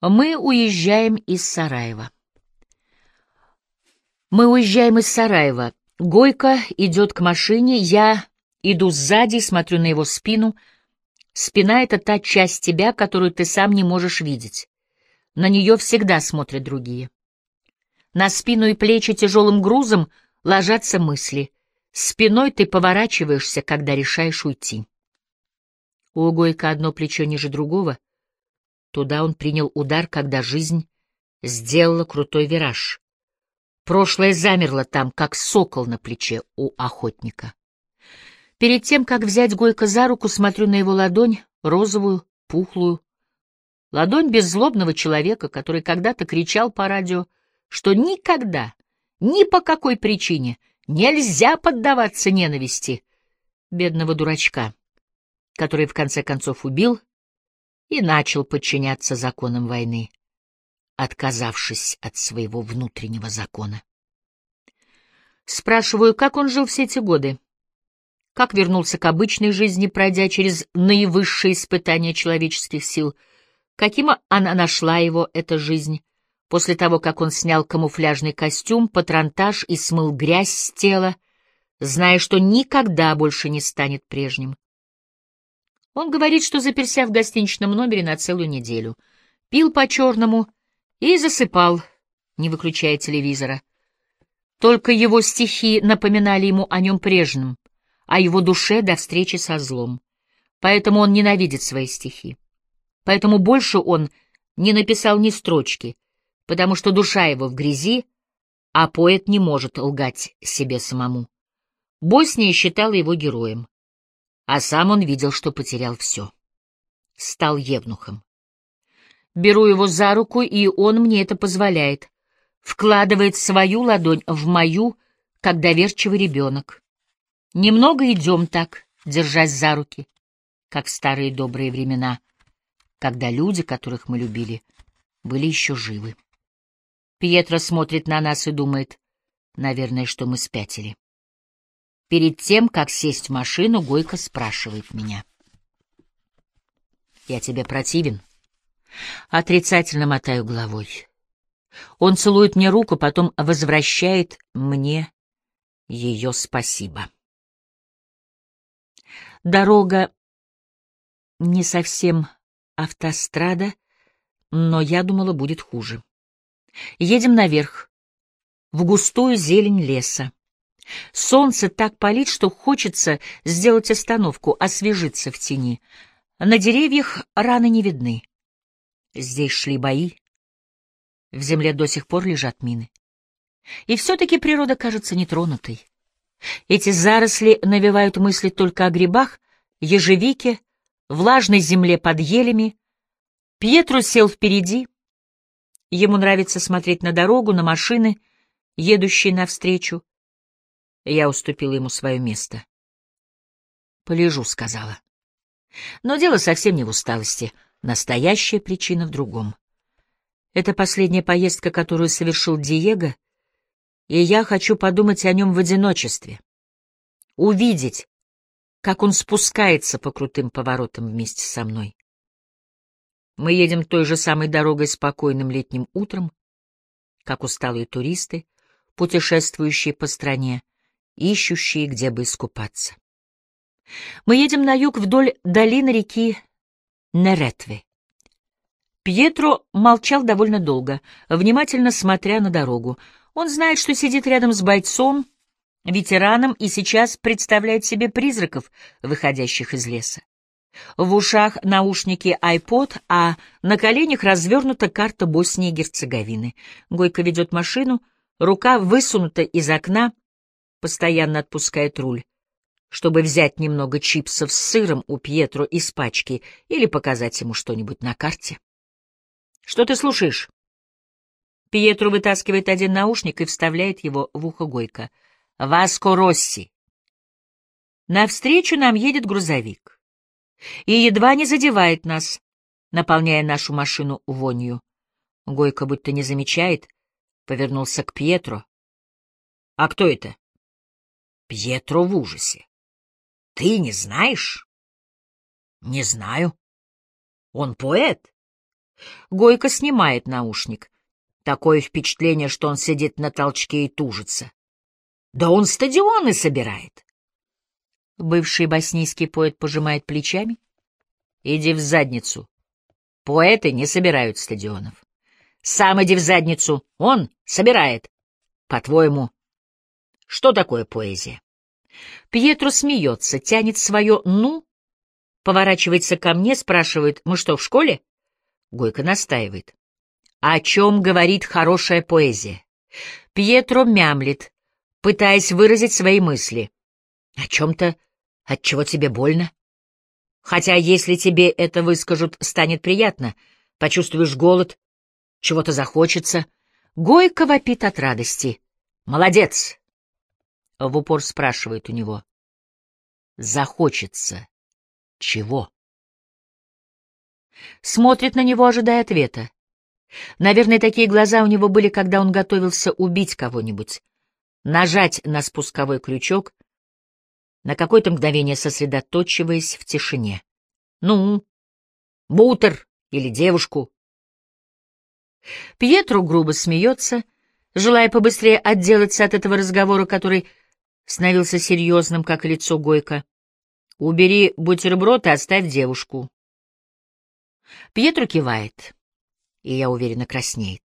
Мы уезжаем из Сараева. Мы уезжаем из Сараева. Гойко идет к машине, я иду сзади смотрю на его спину. Спина — это та часть тебя, которую ты сам не можешь видеть. На нее всегда смотрят другие. На спину и плечи тяжелым грузом ложатся мысли. Спиной ты поворачиваешься, когда решаешь уйти. У Гойко одно плечо ниже другого — Туда он принял удар, когда жизнь сделала крутой вираж. Прошлое замерло там, как сокол на плече у охотника. Перед тем, как взять Гойко за руку, смотрю на его ладонь, розовую, пухлую. Ладонь беззлобного человека, который когда-то кричал по радио, что никогда, ни по какой причине нельзя поддаваться ненависти бедного дурачка, который в конце концов убил и начал подчиняться законам войны, отказавшись от своего внутреннего закона. Спрашиваю, как он жил все эти годы, как вернулся к обычной жизни, пройдя через наивысшие испытания человеческих сил, каким она нашла его, эта жизнь, после того, как он снял камуфляжный костюм, патронтаж и смыл грязь с тела, зная, что никогда больше не станет прежним. Он говорит, что заперся в гостиничном номере на целую неделю, пил по-черному и засыпал, не выключая телевизора. Только его стихи напоминали ему о нем прежнем, о его душе до встречи со злом. Поэтому он ненавидит свои стихи. Поэтому больше он не написал ни строчки, потому что душа его в грязи, а поэт не может лгать себе самому. Босния считала его героем а сам он видел, что потерял все. Стал евнухом. Беру его за руку, и он мне это позволяет. Вкладывает свою ладонь в мою, как доверчивый ребенок. Немного идем так, держась за руки, как в старые добрые времена, когда люди, которых мы любили, были еще живы. Пьетро смотрит на нас и думает, наверное, что мы спятили. Перед тем, как сесть в машину, Гойко спрашивает меня. «Я тебе противен?» Отрицательно мотаю головой. Он целует мне руку, потом возвращает мне ее спасибо. Дорога не совсем автострада, но я думала, будет хуже. Едем наверх, в густую зелень леса. Солнце так палит, что хочется сделать остановку, освежиться в тени. На деревьях раны не видны. Здесь шли бои. В земле до сих пор лежат мины. И все-таки природа кажется нетронутой. Эти заросли навевают мысли только о грибах, ежевике, влажной земле под елями. Пьетро сел впереди. Ему нравится смотреть на дорогу, на машины, едущие навстречу. Я уступила ему свое место. «Полежу», — сказала. Но дело совсем не в усталости. Настоящая причина в другом. Это последняя поездка, которую совершил Диего, и я хочу подумать о нем в одиночестве. Увидеть, как он спускается по крутым поворотам вместе со мной. Мы едем той же самой дорогой спокойным летним утром, как усталые туристы, путешествующие по стране, ищущие, где бы искупаться. Мы едем на юг вдоль долины реки Неретве. Пьетро молчал довольно долго, внимательно смотря на дорогу. Он знает, что сидит рядом с бойцом, ветераном, и сейчас представляет себе призраков, выходящих из леса. В ушах наушники iPod, а на коленях развернута карта Боснии и Герцеговины. Гойко ведет машину, рука высунута из окна, постоянно отпускает руль, чтобы взять немного чипсов с сыром у Пьетро из пачки или показать ему что-нибудь на карте. «Что ты слушаешь?» Пьетро вытаскивает один наушник и вставляет его в ухо Гойко. «Васко Росси!» Навстречу нам едет грузовик и едва не задевает нас, наполняя нашу машину вонью. Гойко будто не замечает, повернулся к Пьетро. «А кто это?» Пьетро в ужасе. — Ты не знаешь? — Не знаю. Он поэт. Гойко снимает наушник. Такое впечатление, что он сидит на толчке и тужится. Да он стадионы собирает. Бывший боснийский поэт пожимает плечами. Иди в задницу. Поэты не собирают стадионов. Сам иди в задницу. Он собирает. По-твоему, что такое поэзия? Пьетро смеется, тянет свое «ну», поворачивается ко мне, спрашивает, мы что, в школе? Гойко настаивает. О чем говорит хорошая поэзия? Пьетро мямлит, пытаясь выразить свои мысли. О чем-то, от чего тебе больно? Хотя если тебе это выскажут, станет приятно. Почувствуешь голод, чего-то захочется. Гойко вопит от радости. «Молодец!» — в упор спрашивает у него. «Захочется. Чего?» Смотрит на него, ожидая ответа. Наверное, такие глаза у него были, когда он готовился убить кого-нибудь. Нажать на спусковой крючок, на какое-то мгновение сосредоточиваясь в тишине. «Ну, бутер или девушку?» Пьетро грубо смеется, желая побыстрее отделаться от этого разговора, который становился серьезным, как лицо Гойка. «Убери бутерброд и оставь девушку». Пьетро кивает, и я уверенно краснеет.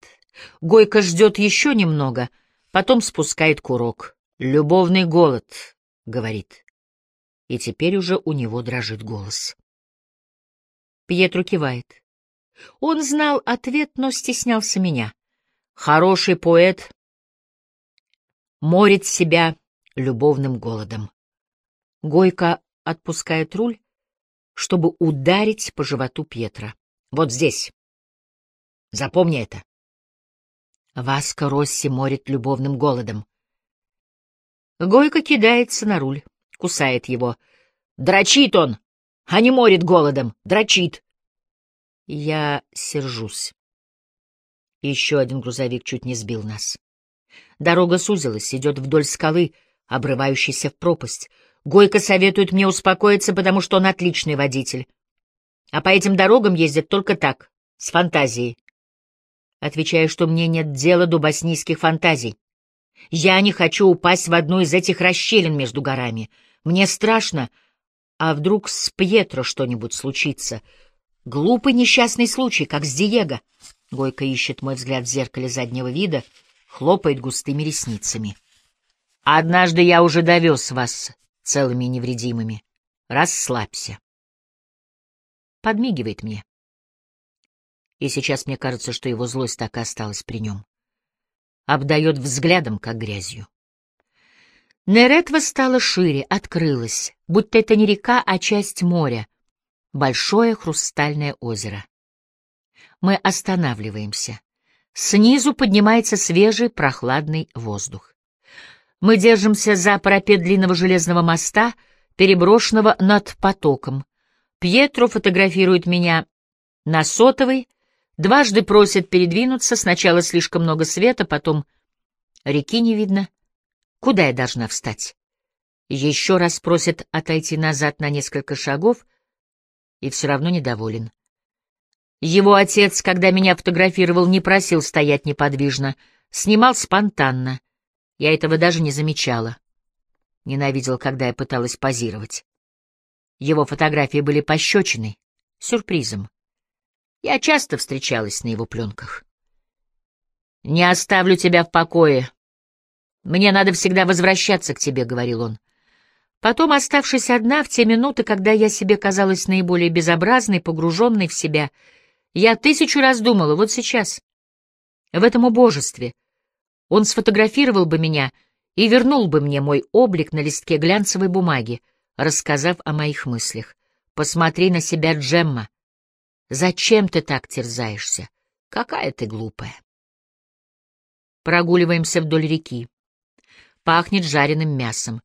Гойка ждет еще немного, потом спускает курок. «Любовный голод», — говорит. И теперь уже у него дрожит голос. Пьетро кивает. Он знал ответ, но стеснялся меня. Хороший поэт морит себя любовным голодом. Гойка отпускает руль, чтобы ударить по животу Пьетра. Вот здесь. Запомни это. Васка Росси морит любовным голодом. Гойка кидается на руль, кусает его. Дрочит он, а не морит голодом, дрочит. Я сержусь. Еще один грузовик чуть не сбил нас. Дорога сузилась, идет вдоль скалы, обрывающейся в пропасть. Гойко советует мне успокоиться, потому что он отличный водитель. А по этим дорогам ездят только так, с фантазией. Отвечаю, что мне нет дела до боснийских фантазий. Я не хочу упасть в одну из этих расщелин между горами. Мне страшно, а вдруг с Пьетро что-нибудь случится — Глупый несчастный случай, как с Диего. Гойко ищет мой взгляд в зеркале заднего вида, хлопает густыми ресницами. Однажды я уже довез вас целыми и невредимыми. Расслабься. Подмигивает мне. И сейчас мне кажется, что его злость так и осталась при нем. Обдает взглядом, как грязью. Неретва стала шире, открылась, будто это не река, а часть моря, большое хрустальное озеро. Мы останавливаемся. Снизу поднимается свежий прохладный воздух. Мы держимся за парапет длинного железного моста, переброшенного над потоком. Пьетро фотографирует меня на сотовый, дважды просит передвинуться, сначала слишком много света, потом реки не видно. Куда я должна встать? Еще раз просит отойти назад на несколько шагов, и все равно недоволен. Его отец, когда меня фотографировал, не просил стоять неподвижно, снимал спонтанно. Я этого даже не замечала. Ненавидел, когда я пыталась позировать. Его фотографии были пощечиной, сюрпризом. Я часто встречалась на его пленках. «Не оставлю тебя в покое. Мне надо всегда возвращаться к тебе», — говорил он. Потом, оставшись одна в те минуты, когда я себе казалась наиболее безобразной, погруженной в себя, я тысячу раз думала, вот сейчас, в этом убожестве, он сфотографировал бы меня и вернул бы мне мой облик на листке глянцевой бумаги, рассказав о моих мыслях. «Посмотри на себя, Джемма. Зачем ты так терзаешься? Какая ты глупая!» Прогуливаемся вдоль реки. Пахнет жареным мясом.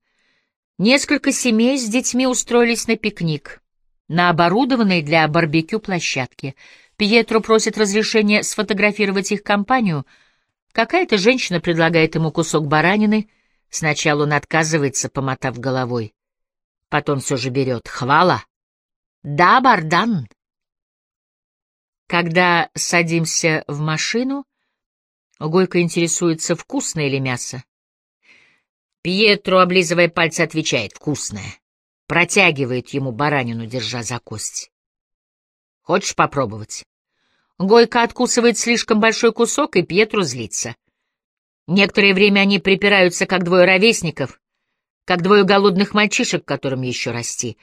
Несколько семей с детьми устроились на пикник на оборудованной для барбекю площадке. Пьетро просит разрешения сфотографировать их компанию. Какая-то женщина предлагает ему кусок баранины. Сначала он отказывается, помотав головой. Потом все же берет. Хвала. Да, Бардан. Когда садимся в машину, Гойко интересуется, вкусное ли мясо. Пьетро, облизывая пальцы, отвечает «вкусное». Протягивает ему баранину, держа за кость. «Хочешь попробовать?» Гойко откусывает слишком большой кусок, и Пьетро злится. Некоторое время они припираются, как двое ровесников, как двое голодных мальчишек, которым еще расти.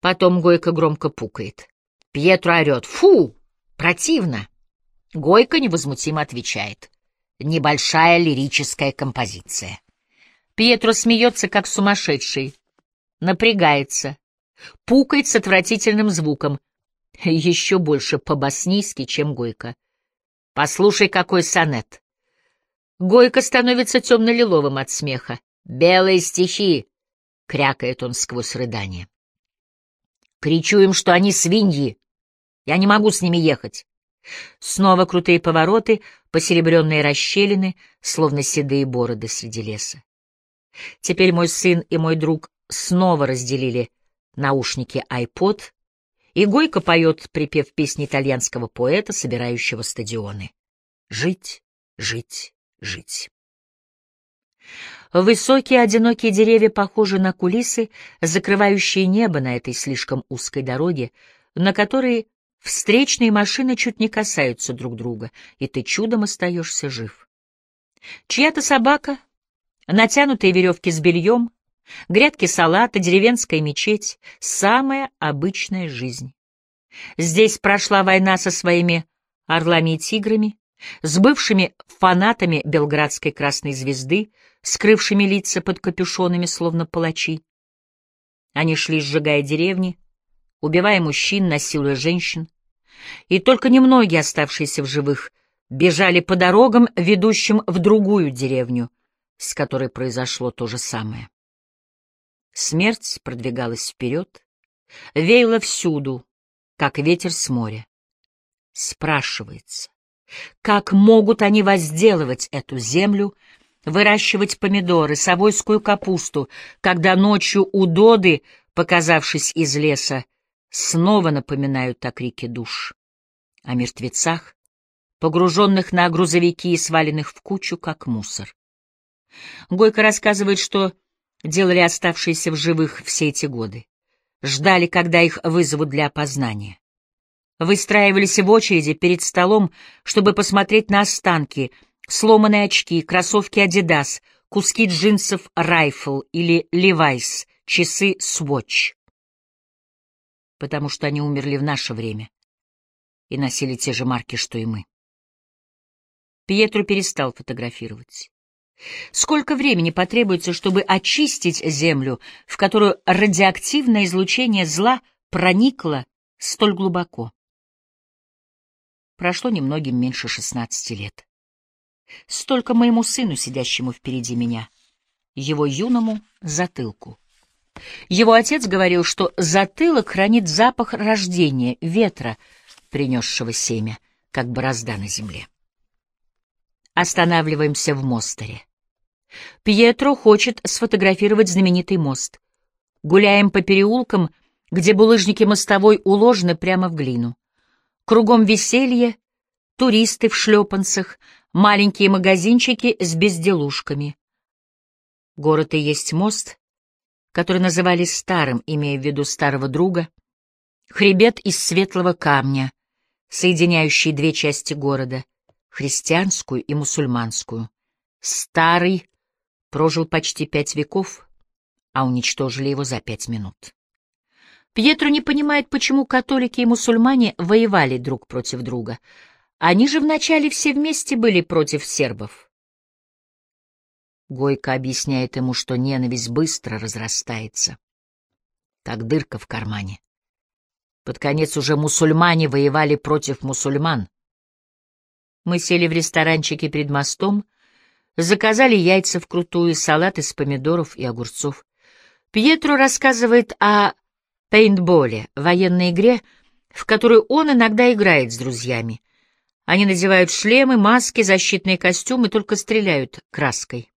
Потом Гойко громко пукает. Пьетро орет «Фу! Противно!» Гойко невозмутимо отвечает. Небольшая лирическая композиция. Пьетро смеется, как сумасшедший. Напрягается. Пукает с отвратительным звуком. Еще больше по-боснийски, чем Гойко. Послушай, какой сонет. Гойко становится темно-лиловым от смеха. «Белые стихи!» — крякает он сквозь рыдание. Кричу им, что они свиньи. Я не могу с ними ехать. Снова крутые повороты, посеребренные расщелины, словно седые бороды среди леса. Теперь мой сын и мой друг снова разделили наушники iPod, и Гойко поет припев песни итальянского поэта, собирающего стадионы. «Жить, жить, жить». Высокие одинокие деревья похожи на кулисы, закрывающие небо на этой слишком узкой дороге, на которой встречные машины чуть не касаются друг друга, и ты чудом остаешься жив. Чья-то собака, натянутые веревки с бельем, грядки салата, деревенская мечеть — самая обычная жизнь. Здесь прошла война со своими орлами и тиграми, с бывшими фанатами Белградской красной звезды, скрывшими лица под капюшонами, словно палачи. Они шли, сжигая деревни, убивая мужчин, насилуя женщин, и только немногие, оставшиеся в живых, бежали по дорогам, ведущим в другую деревню, с которой произошло то же самое. Смерть продвигалась вперед, веяла всюду, как ветер с моря. Спрашивается, как могут они возделывать эту землю, выращивать помидоры, совойскую капусту, когда ночью у Доды, показавшись из леса, снова напоминают о крике душ, о мертвецах, погруженных на грузовики и сваленных в кучу, как мусор. Гойко рассказывает, что делали оставшиеся в живых все эти годы. Ждали, когда их вызовут для опознания. Выстраивались в очереди перед столом, чтобы посмотреть на останки, сломанные очки, кроссовки «Адидас», куски джинсов «Райфл» или «Левайс», часы «Свотч». Потому что они умерли в наше время и носили те же марки, что и мы. Пьетро перестал фотографировать. Сколько времени потребуется, чтобы очистить землю, в которую радиоактивное излучение зла проникло столь глубоко? Прошло немногим меньше шестнадцати лет. Столько моему сыну, сидящему впереди меня, его юному затылку. Его отец говорил, что затылок хранит запах рождения, ветра, принесшего семя, как борозда на земле. Останавливаемся в Мостере. Пьетро хочет сфотографировать знаменитый мост. Гуляем по переулкам, где булыжники мостовой уложены прямо в глину. Кругом веселье, туристы в шлепанцах, маленькие магазинчики с безделушками. Город и есть мост, который называли старым, имея в виду старого друга, хребет из светлого камня, соединяющий две части города, христианскую и мусульманскую. Старый прожил почти пять веков, а уничтожили его за пять минут. Пьетро не понимает, почему католики и мусульмане воевали друг против друга. Они же вначале все вместе были против сербов. Гойко объясняет ему, что ненависть быстро разрастается, как дырка в кармане. Под конец уже мусульмане воевали против мусульман. Мы сели в ресторанчике перед мостом, заказали яйца вкрутую, салат из помидоров и огурцов. Пьетро рассказывает о пейнтболе, военной игре, в которую он иногда играет с друзьями. Они надевают шлемы, маски, защитные костюмы, только стреляют краской.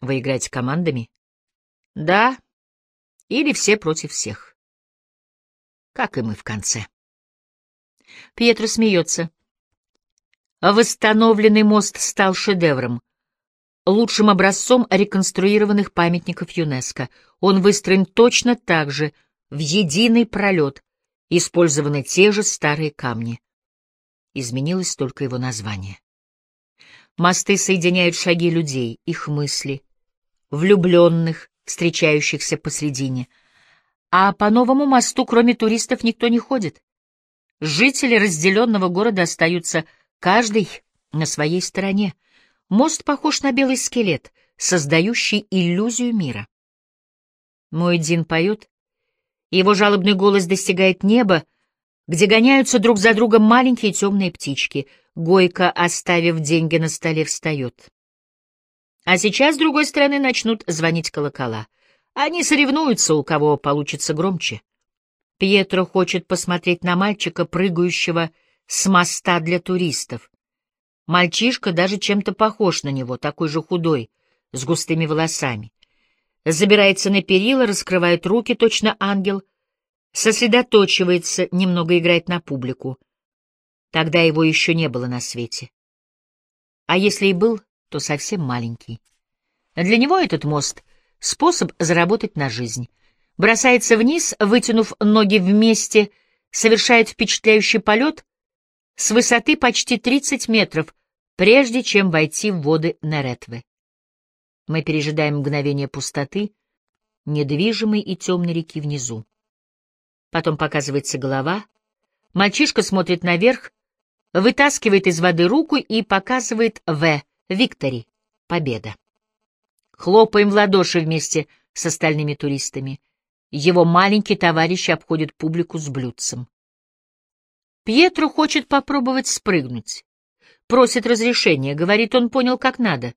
Вы играете командами? Да. Или все против всех. Как и мы в конце. Пьетро смеется. Восстановленный мост стал шедевром, лучшим образцом реконструированных памятников ЮНЕСКО. Он выстроен точно так же, в единый пролет, использованы те же старые камни. Изменилось только его название. Мосты соединяют шаги людей, их мысли, влюбленных, встречающихся посредине. А по новому мосту, кроме туристов, никто не ходит. Жители разделенного города остаются каждый на своей стороне. Мост похож на белый скелет, создающий иллюзию мира. Мой Дин поет, его жалобный голос достигает неба, где гоняются друг за другом маленькие темные птички. Гойка, оставив деньги на столе, встает. А сейчас, с другой стороны, начнут звонить колокола. Они соревнуются, у кого получится громче. Пьетро хочет посмотреть на мальчика, прыгающего с моста для туристов. Мальчишка даже чем-то похож на него, такой же худой, с густыми волосами. Забирается на перила, раскрывает руки, точно ангел, сосредоточивается, немного играет на публику. Тогда его еще не было на свете. А если и был, то совсем маленький. Для него этот мост — способ заработать на жизнь бросается вниз, вытянув ноги вместе, совершает впечатляющий полет с высоты почти 30 метров, прежде чем войти в воды Неретвы. Мы пережидаем мгновение пустоты, недвижимой и темной реки внизу. Потом показывается голова, мальчишка смотрит наверх, вытаскивает из воды руку и показывает «В» — «Виктори» — «Победа». Хлопаем в ладоши вместе с остальными туристами. Его маленький товарищ обходит публику с блюдцем. Пьетро хочет попробовать спрыгнуть. Просит разрешения, говорит, он понял, как надо.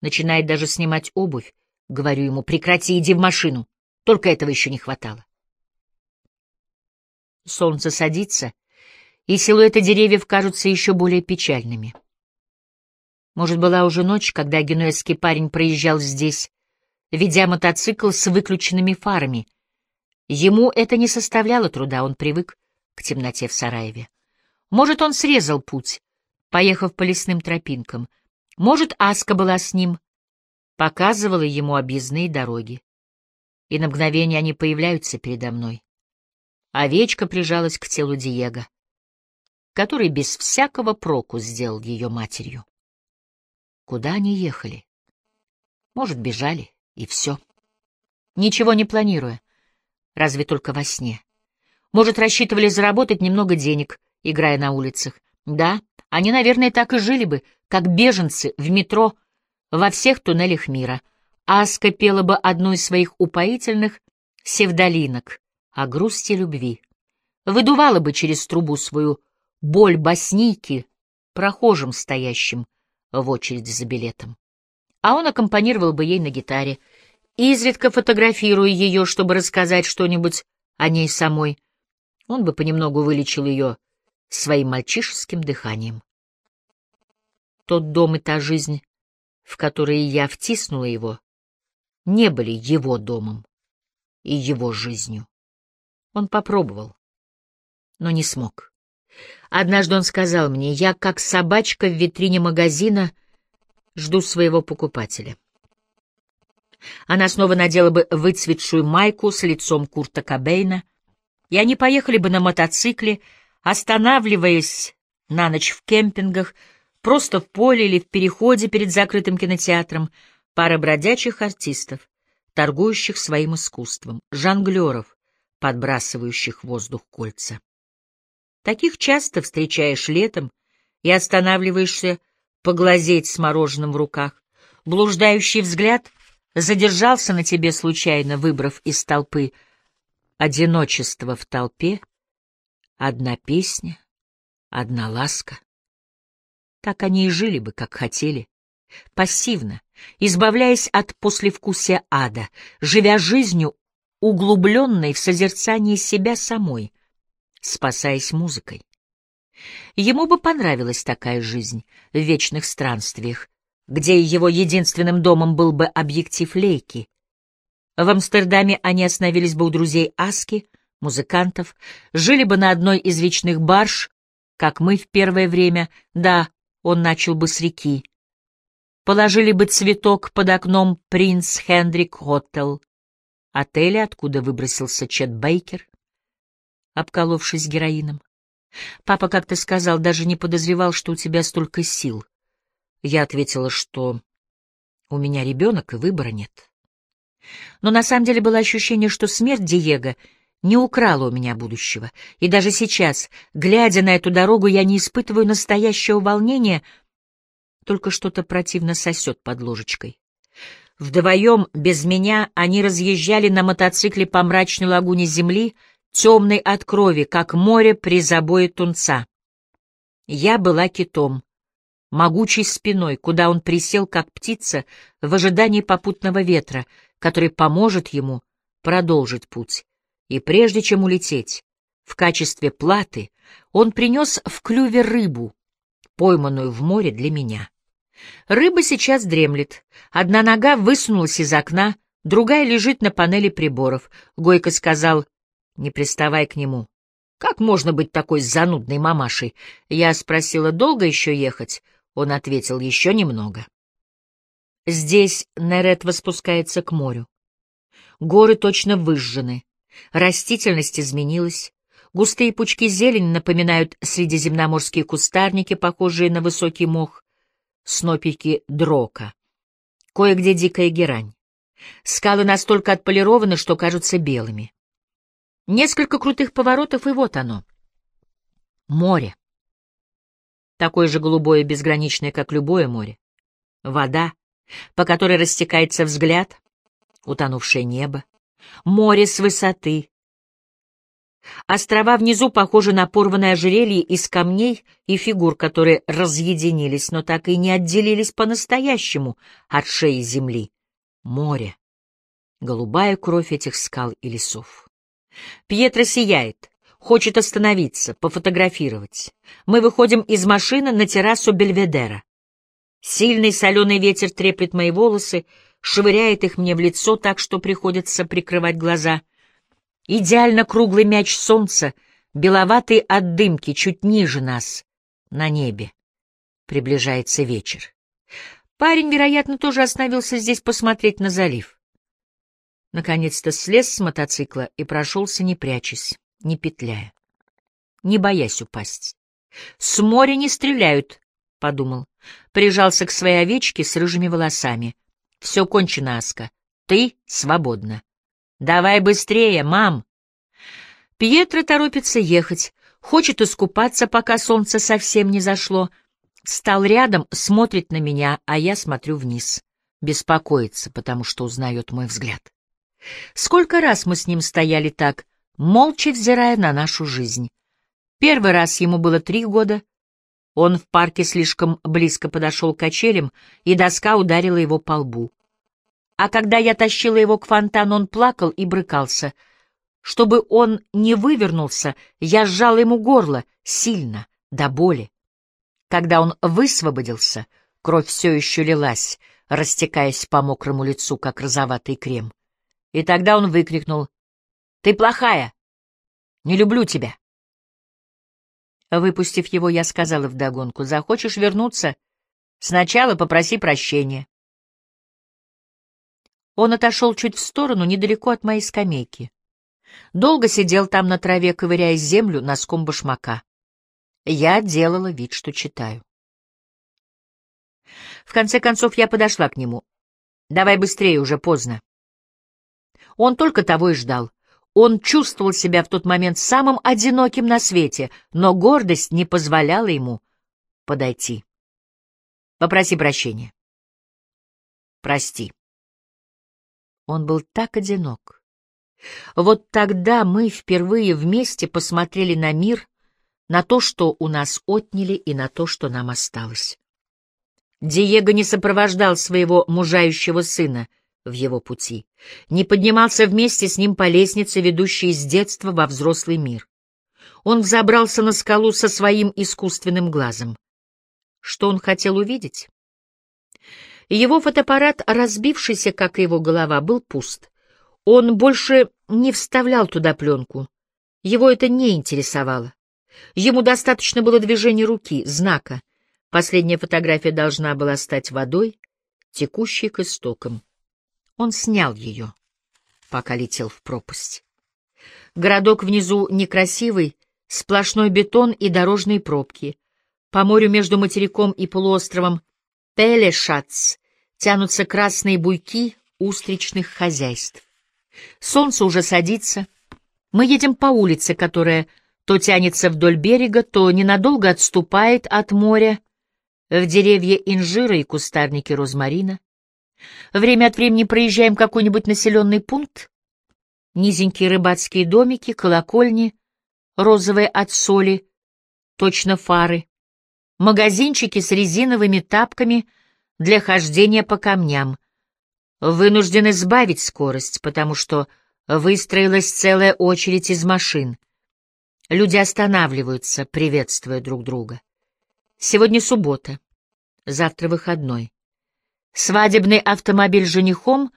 Начинает даже снимать обувь. Говорю ему, прекрати, иди в машину. Только этого еще не хватало. Солнце садится, и силуэты деревьев кажутся еще более печальными. Может, была уже ночь, когда генуэзский парень проезжал здесь, ведя мотоцикл с выключенными фарами. Ему это не составляло труда, он привык к темноте в Сараеве. Может, он срезал путь, поехав по лесным тропинкам. Может, Аска была с ним, показывала ему объездные дороги. И на мгновение они появляются передо мной. Овечка прижалась к телу Диего, который без всякого проку сделал ее матерью. Куда они ехали? Может, бежали? И все. Ничего не планируя, разве только во сне. Может, рассчитывали заработать немного денег, играя на улицах. Да, они, наверное, так и жили бы, как беженцы в метро во всех туннелях мира. Аска пела бы одну из своих упоительных севдолинок о грусти любви. Выдувала бы через трубу свою боль боснийки прохожим стоящим в очереди за билетом а он аккомпанировал бы ей на гитаре, изредка фотографируя ее, чтобы рассказать что-нибудь о ней самой. Он бы понемногу вылечил ее своим мальчишеским дыханием. Тот дом и та жизнь, в которые я втиснула его, не были его домом и его жизнью. Он попробовал, но не смог. Однажды он сказал мне, я как собачка в витрине магазина Жду своего покупателя. Она снова надела бы выцветшую майку с лицом Курта Кобейна, и они поехали бы на мотоцикле, останавливаясь на ночь в кемпингах, просто в поле или в переходе перед закрытым кинотеатром, пара бродячих артистов, торгующих своим искусством, жонглеров, подбрасывающих в воздух кольца. Таких часто встречаешь летом и останавливаешься поглазеть с мороженым в руках. Блуждающий взгляд задержался на тебе случайно, выбрав из толпы одиночество в толпе, одна песня, одна ласка. Так они и жили бы, как хотели, пассивно, избавляясь от послевкусия ада, живя жизнью, углубленной в созерцании себя самой, спасаясь музыкой. Ему бы понравилась такая жизнь в вечных странствиях, где его единственным домом был бы объектив Лейки. В Амстердаме они остановились бы у друзей Аски, музыкантов, жили бы на одной из вечных барж как мы в первое время, да, он начал бы с реки. Положили бы цветок под окном «Принц Хендрик Хоттел», отеля, откуда выбросился Чет Бейкер, обколовшись героином. Папа, как ты сказал, даже не подозревал, что у тебя столько сил. Я ответила, что у меня ребенок и выбора нет. Но на самом деле было ощущение, что смерть Диего не украла у меня будущего. И даже сейчас, глядя на эту дорогу, я не испытываю настоящего волнения, только что-то противно сосет под ложечкой. Вдвоем, без меня, они разъезжали на мотоцикле по мрачной лагуне земли, темной от крови, как море при забое тунца. Я была китом, могучей спиной, куда он присел, как птица, в ожидании попутного ветра, который поможет ему продолжить путь. И прежде чем улететь, в качестве платы он принес в клюве рыбу, пойманную в море для меня. Рыба сейчас дремлет. Одна нога высунулась из окна, другая лежит на панели приборов. Гойко сказал, не приставай к нему. Как можно быть такой занудной мамашей? Я спросила, долго еще ехать? Он ответил, еще немного. Здесь Нерет воспускается к морю. Горы точно выжжены. Растительность изменилась. Густые пучки зелени напоминают средиземноморские кустарники, похожие на высокий мох, снопики дрока. Кое-где дикая герань. Скалы настолько отполированы, что кажутся белыми. Несколько крутых поворотов, и вот оно. Море. Такое же голубое и безграничное, как любое море. Вода, по которой растекается взгляд, утонувшее небо. Море с высоты. Острова внизу похожи на порванное ожерелье из камней и фигур, которые разъединились, но так и не отделились по-настоящему от шеи земли. Море. Голубая кровь этих скал и лесов. Пьетро сияет, хочет остановиться, пофотографировать. Мы выходим из машины на террасу Бельведера. Сильный соленый ветер треплет мои волосы, швыряет их мне в лицо так, что приходится прикрывать глаза. Идеально круглый мяч солнца, беловатый от дымки, чуть ниже нас, на небе. Приближается вечер. Парень, вероятно, тоже остановился здесь посмотреть на залив. Наконец-то слез с мотоцикла и прошелся, не прячась, не петляя, не боясь упасть. «С моря не стреляют», — подумал. Прижался к своей овечке с рыжими волосами. «Все кончено, Аска. Ты свободна». «Давай быстрее, мам!» Пьетро торопится ехать, хочет искупаться, пока солнце совсем не зашло. Стал рядом, смотрит на меня, а я смотрю вниз. Беспокоится, потому что узнает мой взгляд. Сколько раз мы с ним стояли так, молча взирая на нашу жизнь. Первый раз ему было три года. Он в парке слишком близко подошел к качелям, и доска ударила его по лбу. А когда я тащила его к фонтану, он плакал и брыкался. Чтобы он не вывернулся, я сжала ему горло, сильно, до боли. Когда он высвободился, кровь все еще лилась, растекаясь по мокрому лицу, как розоватый крем. И тогда он выкрикнул «Ты плохая! Не люблю тебя!» Выпустив его, я сказала вдогонку «Захочешь вернуться? Сначала попроси прощения». Он отошел чуть в сторону, недалеко от моей скамейки. Долго сидел там на траве, ковыряя землю носком башмака. Я делала вид, что читаю. В конце концов я подошла к нему. «Давай быстрее, уже поздно». Он только того и ждал. Он чувствовал себя в тот момент самым одиноким на свете, но гордость не позволяла ему подойти. Попроси прощения. Прости. Он был так одинок. Вот тогда мы впервые вместе посмотрели на мир, на то, что у нас отняли, и на то, что нам осталось. Диего не сопровождал своего мужающего сына — в его пути, не поднимался вместе с ним по лестнице, ведущей из детства во взрослый мир. Он взобрался на скалу со своим искусственным глазом. Что он хотел увидеть? Его фотоаппарат, разбившийся, как и его голова, был пуст. Он больше не вставлял туда пленку. Его это не интересовало. Ему достаточно было движения руки, знака. Последняя фотография должна была стать водой, текущей к истокам. Он снял ее, пока летел в пропасть. Городок внизу некрасивый, сплошной бетон и дорожные пробки. По морю между материком и полуостровом Пелешац тянутся красные буйки устричных хозяйств. Солнце уже садится. Мы едем по улице, которая то тянется вдоль берега, то ненадолго отступает от моря в деревья инжира и кустарники розмарина. Время от времени проезжаем какой-нибудь населенный пункт. Низенькие рыбацкие домики, колокольни, розовые от соли, точно фары, магазинчики с резиновыми тапками для хождения по камням. Вынуждены сбавить скорость, потому что выстроилась целая очередь из машин. Люди останавливаются, приветствуя друг друга. Сегодня суббота, завтра выходной. Свадебный автомобиль женихом,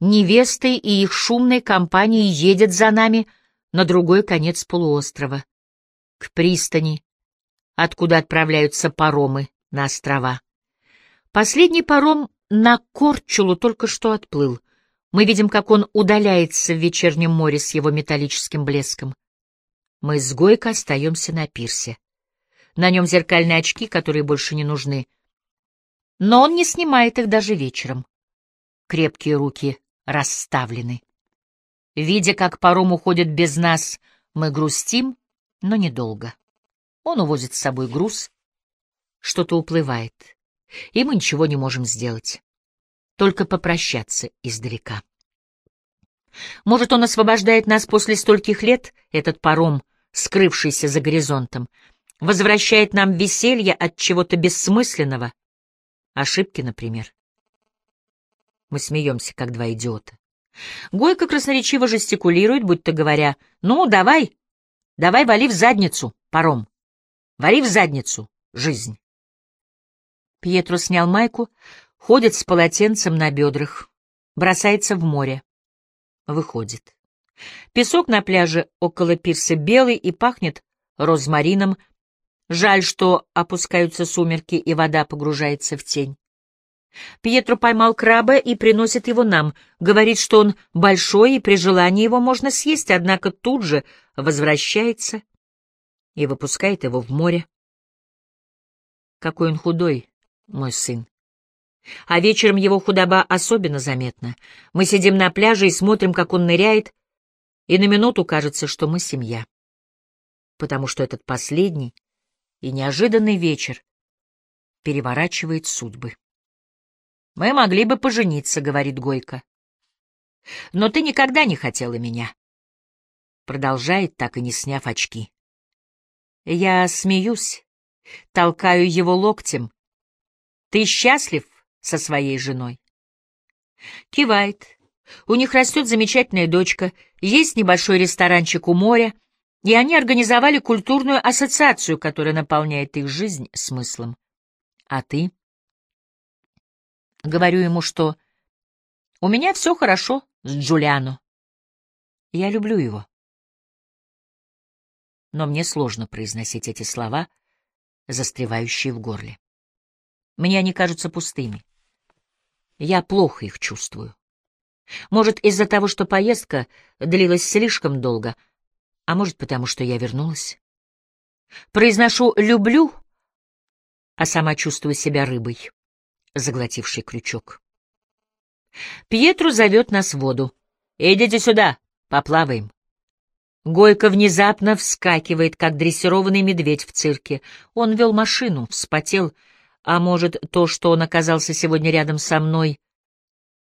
невестой и их шумной компанией едет за нами на другой конец полуострова, к пристани, откуда отправляются паромы на острова. Последний паром на Корчулу только что отплыл. Мы видим, как он удаляется в вечернем море с его металлическим блеском. Мы с Гойко остаемся на пирсе. На нем зеркальные очки, которые больше не нужны. Но он не снимает их даже вечером. Крепкие руки расставлены. Видя, как паром уходит без нас, мы грустим, но недолго. Он увозит с собой груз, что-то уплывает, и мы ничего не можем сделать. Только попрощаться издалека. Может, он освобождает нас после стольких лет, этот паром, скрывшийся за горизонтом, возвращает нам веселье от чего-то бессмысленного. Ошибки, например. Мы смеемся, как два идиота. Гойко красноречиво жестикулирует, будто говоря, «Ну, давай, давай вали в задницу, паром, вали в задницу, жизнь». Пьетро снял майку, ходит с полотенцем на бедрах, бросается в море, выходит. Песок на пляже около пирса белый и пахнет розмарином. Жаль, что опускаются сумерки, и вода погружается в тень. Пьетро поймал краба и приносит его нам. Говорит, что он большой, и при желании его можно съесть, однако тут же возвращается и выпускает его в море. Какой он худой, мой сын. А вечером его худоба особенно заметна. Мы сидим на пляже и смотрим, как он ныряет, и на минуту кажется, что мы семья. Потому что этот последний и неожиданный вечер переворачивает судьбы. «Мы могли бы пожениться», — говорит Гойко. «Но ты никогда не хотела меня». Продолжает, так и не сняв очки. Я смеюсь, толкаю его локтем. «Ты счастлив со своей женой?» Кивает. У них растет замечательная дочка, есть небольшой ресторанчик у моря, и они организовали культурную ассоциацию, которая наполняет их жизнь смыслом. А ты? Говорю ему, что у меня все хорошо с Джулиано. Я люблю его. Но мне сложно произносить эти слова, застревающие в горле. Мне они кажутся пустыми. Я плохо их чувствую. Может, из-за того, что поездка длилась слишком долго, а может, потому что я вернулась. Произношу «люблю», а сама чувствую себя рыбой, заглотившей крючок. Пьетру зовет нас в воду. «Идите сюда, поплаваем». Гойко внезапно вскакивает, как дрессированный медведь в цирке. Он вел машину, вспотел, а может, то, что он оказался сегодня рядом со мной —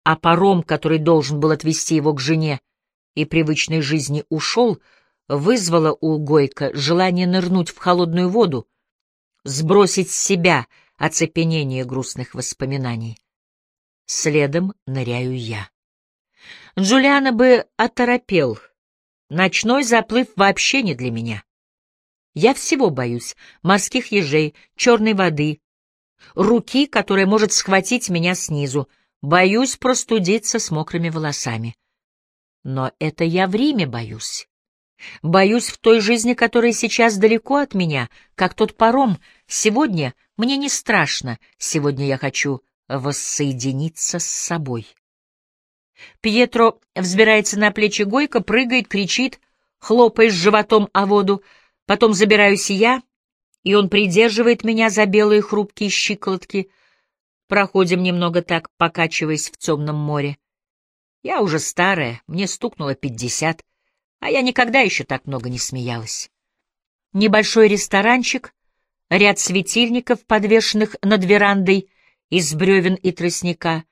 а паром, который должен был отвезти его к жене и привычной жизни, ушел, вызвало у Гойка желание нырнуть в холодную воду, сбросить с себя оцепенение грустных воспоминаний. Следом ныряю я. Джулиана бы оторопел. Ночной заплыв вообще не для меня. Я всего боюсь — морских ежей, черной воды, руки, которая может схватить меня снизу, Боюсь простудиться с мокрыми волосами. Но это я в Риме боюсь. Боюсь, в той жизни, которая сейчас далеко от меня, как тот паром, сегодня мне не страшно, сегодня я хочу воссоединиться с собой. Пьетро взбирается на плечи Гойко, прыгает, кричит, хлопая с животом о воду, потом забираюсь я, и он придерживает меня за белые хрупкие щиколотки. Проходим немного так, покачиваясь в темном море. Я уже старая, мне стукнуло пятьдесят, а я никогда еще так много не смеялась. Небольшой ресторанчик, ряд светильников, подвешенных над верандой из бревен и тростника.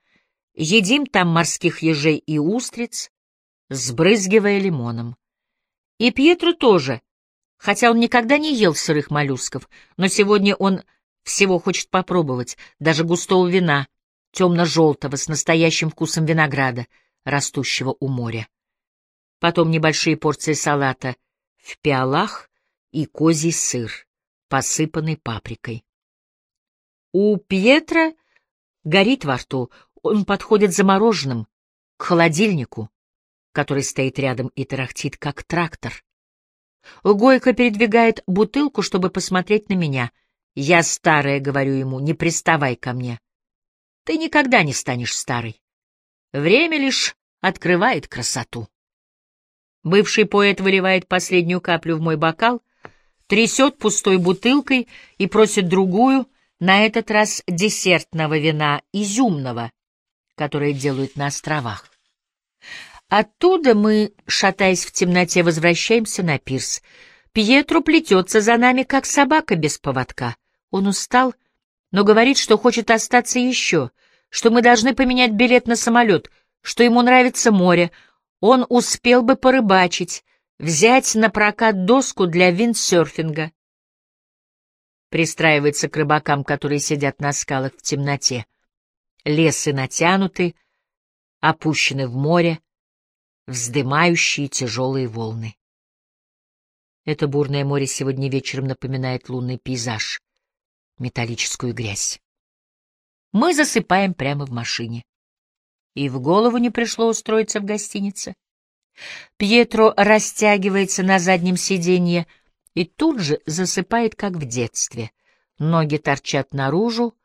Едим там морских ежей и устриц, сбрызгивая лимоном. И Пьетро тоже, хотя он никогда не ел сырых моллюсков, но сегодня он всего хочет попробовать, даже густого вина, темно-желтого, с настоящим вкусом винограда — растущего у моря. Потом небольшие порции салата в пиалах и козий сыр, посыпанный паприкой. У Пьетра горит во рту, он подходит замороженным к холодильнику, который стоит рядом и тарахтит, как трактор. Гойко передвигает бутылку, чтобы посмотреть на меня. Я старая, говорю ему, не приставай ко мне. Ты никогда не станешь старой. Время лишь открывает красоту. Бывший поэт выливает последнюю каплю в мой бокал, трясет пустой бутылкой и просит другую, на этот раз десертного вина, изюмного, которое делают на островах. Оттуда мы, шатаясь в темноте, возвращаемся на пирс. Пьетро плетется за нами, как собака без поводка. Он устал, но говорит, что хочет остаться еще — что мы должны поменять билет на самолет, что ему нравится море, он успел бы порыбачить, взять на прокат доску для виндсерфинга. Пристраивается к рыбакам, которые сидят на скалах в темноте. Лесы натянуты, опущены в море, вздымающие тяжелые волны. Это бурное море сегодня вечером напоминает лунный пейзаж, металлическую грязь. Мы засыпаем прямо в машине. И в голову не пришло устроиться в гостинице. Пьетро растягивается на заднем сиденье и тут же засыпает, как в детстве. Ноги торчат наружу,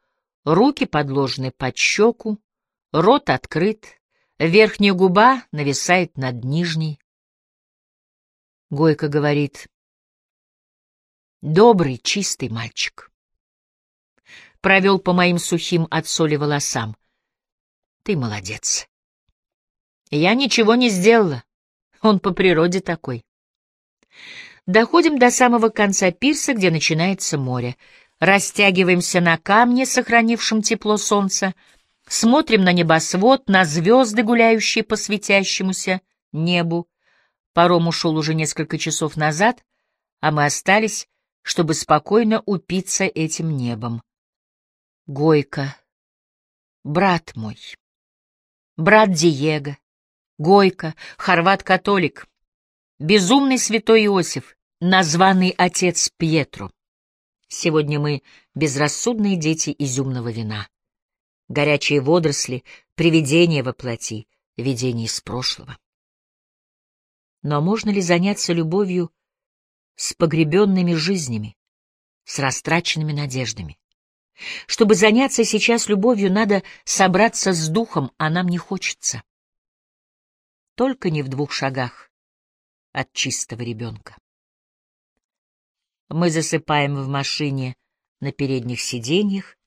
руки подложены под щеку, рот открыт, верхняя губа нависает над нижней. Гойка говорит, «Добрый, чистый мальчик» провел по моим сухим от соли волосам. Ты молодец. Я ничего не сделала. Он по природе такой. Доходим до самого конца пирса, где начинается море. Растягиваемся на камне, сохранившем тепло солнца, смотрим на небосвод, на звезды, гуляющие по светящемуся небу. Паром ушел уже несколько часов назад, а мы остались, чтобы спокойно упиться этим небом. Гойко, брат мой, брат Диего, Гойко, хорват-католик, безумный святой Иосиф, названный отец Пьетро. Сегодня мы безрассудные дети изюмного вина. Горячие водоросли, привидения во плоти, видения из прошлого. Но можно ли заняться любовью с погребенными жизнями, с растраченными надеждами? Чтобы заняться сейчас любовью, надо собраться с духом, а нам не хочется. Только не в двух шагах от чистого ребенка. Мы засыпаем в машине на передних сиденьях,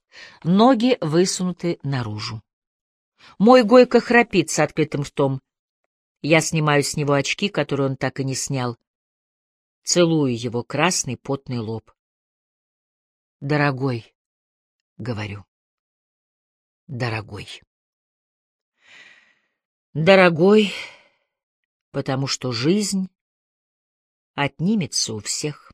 ноги высунуты наружу. Мой Гойко храпит с открытым ртом. Я снимаю с него очки, которые он так и не снял. Целую его красный потный лоб. Дорогой, говорю. Дорогой. Дорогой, потому что жизнь отнимется у всех